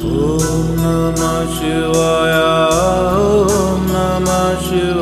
ॐ नमः शिवाय ॐ नमः शिवाय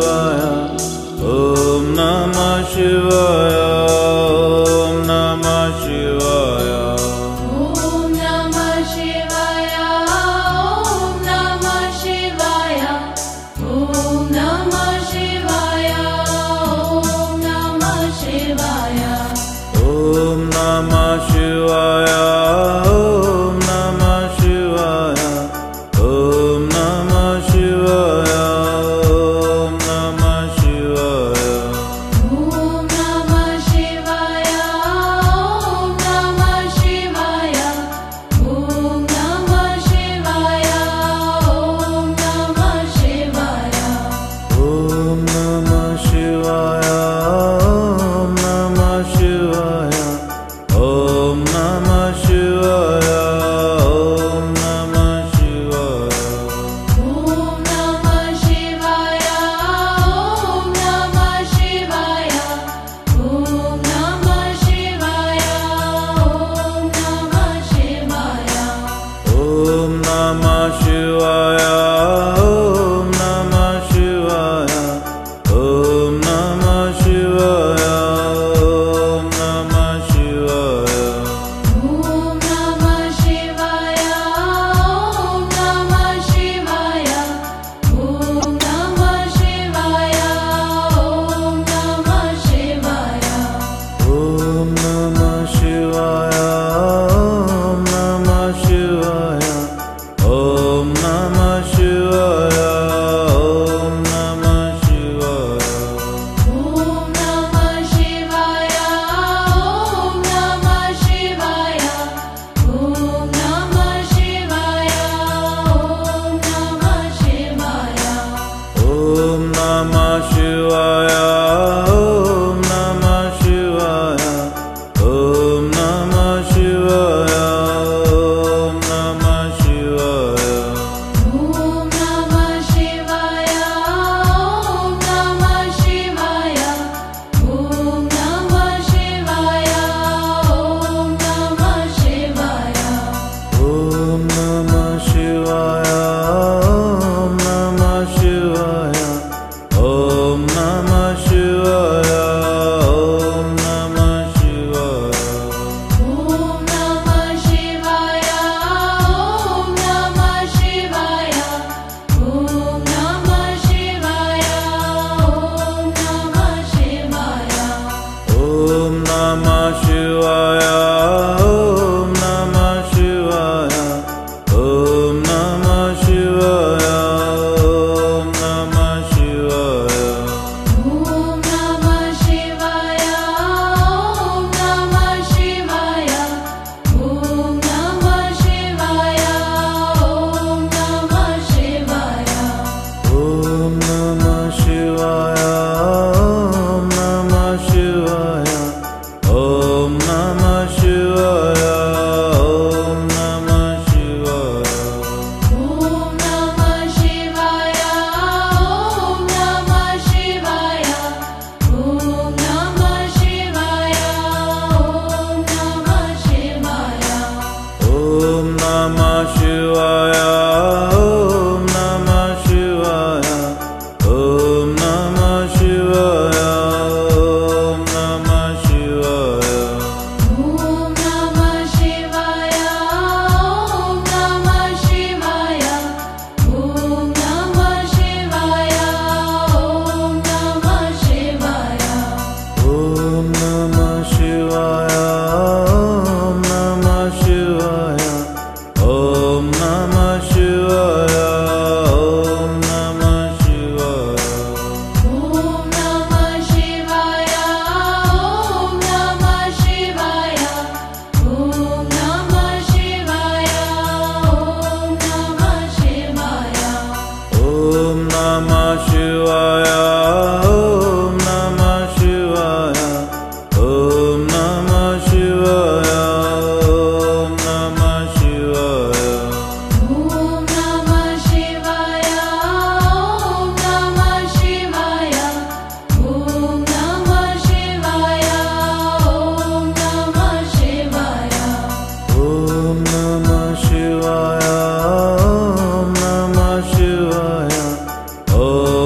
namah shivaya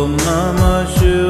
Om Namah Shivaya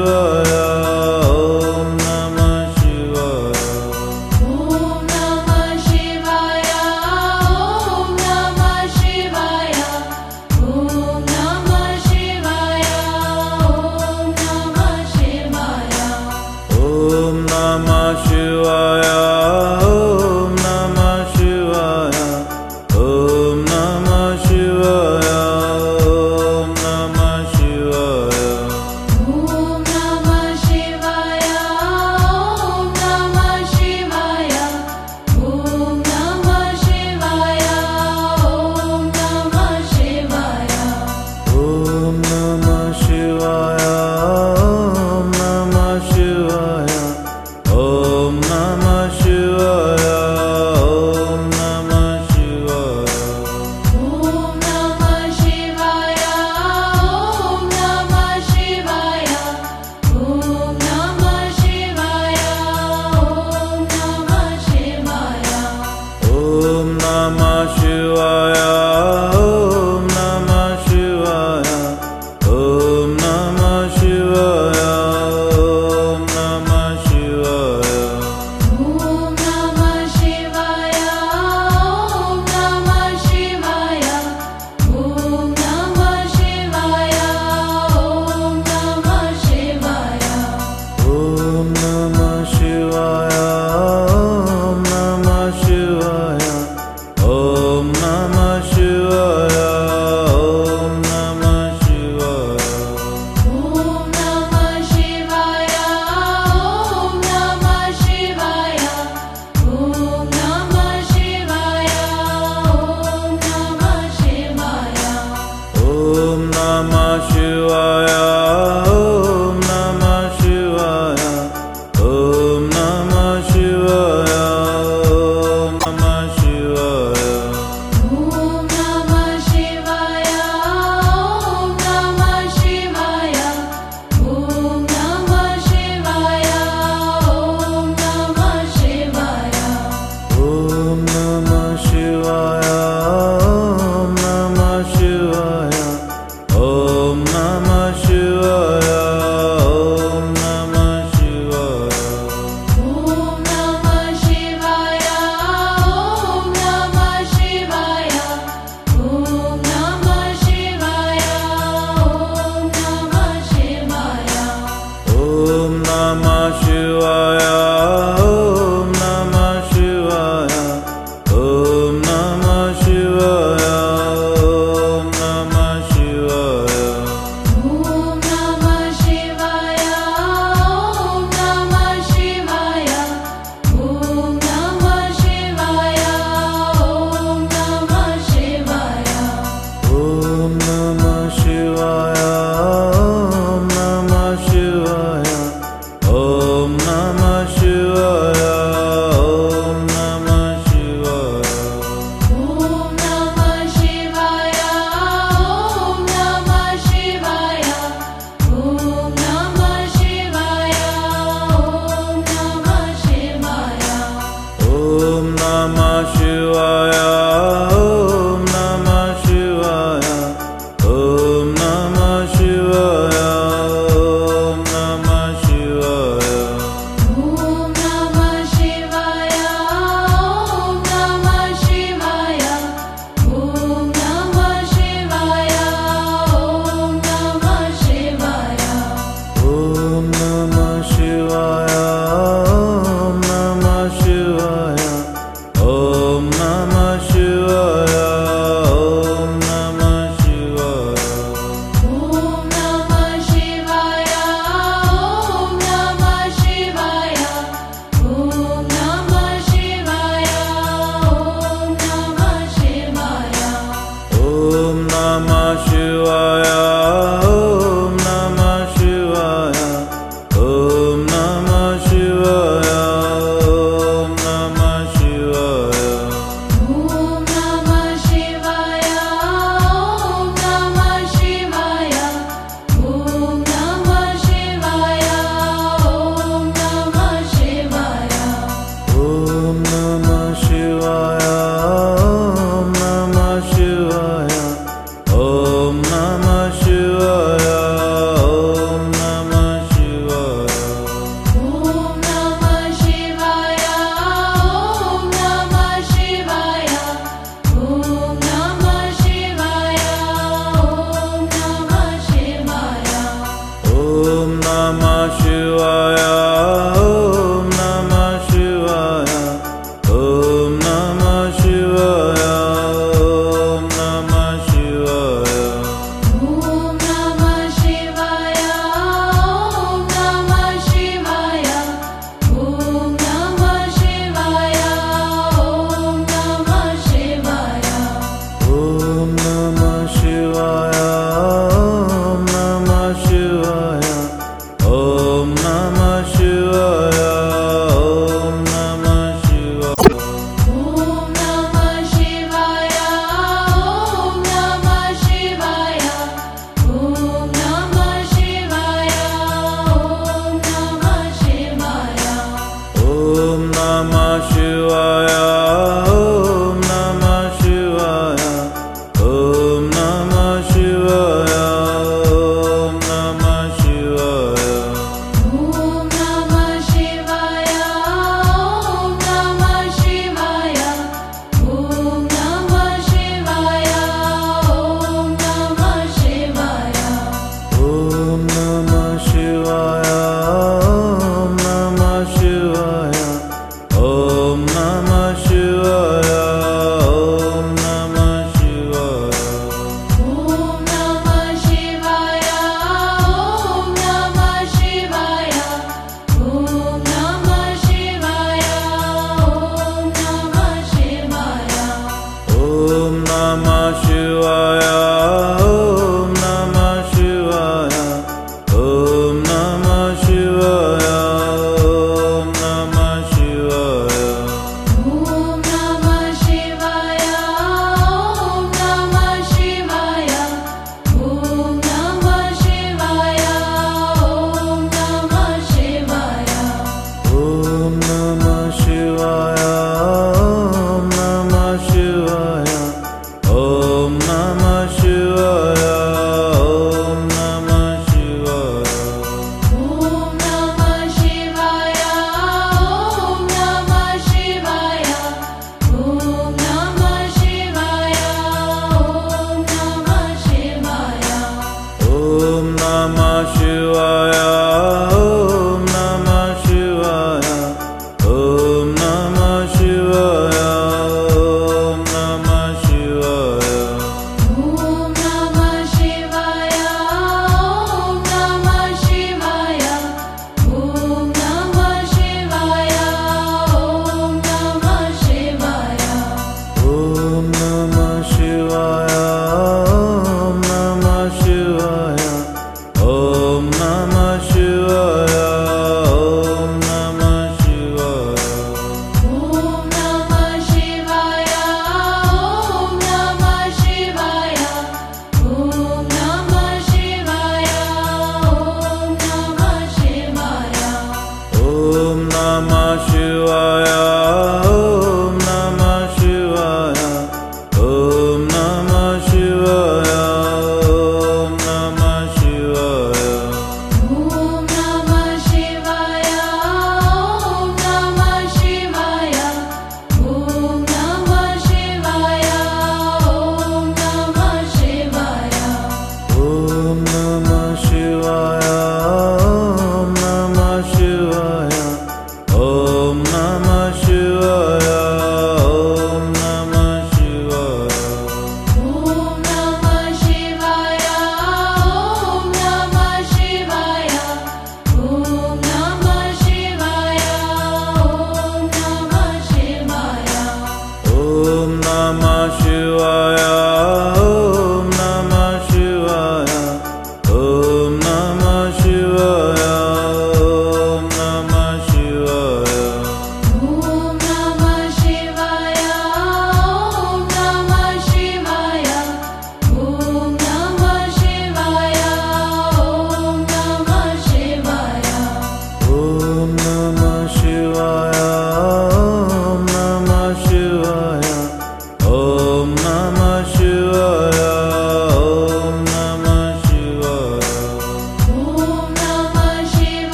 I.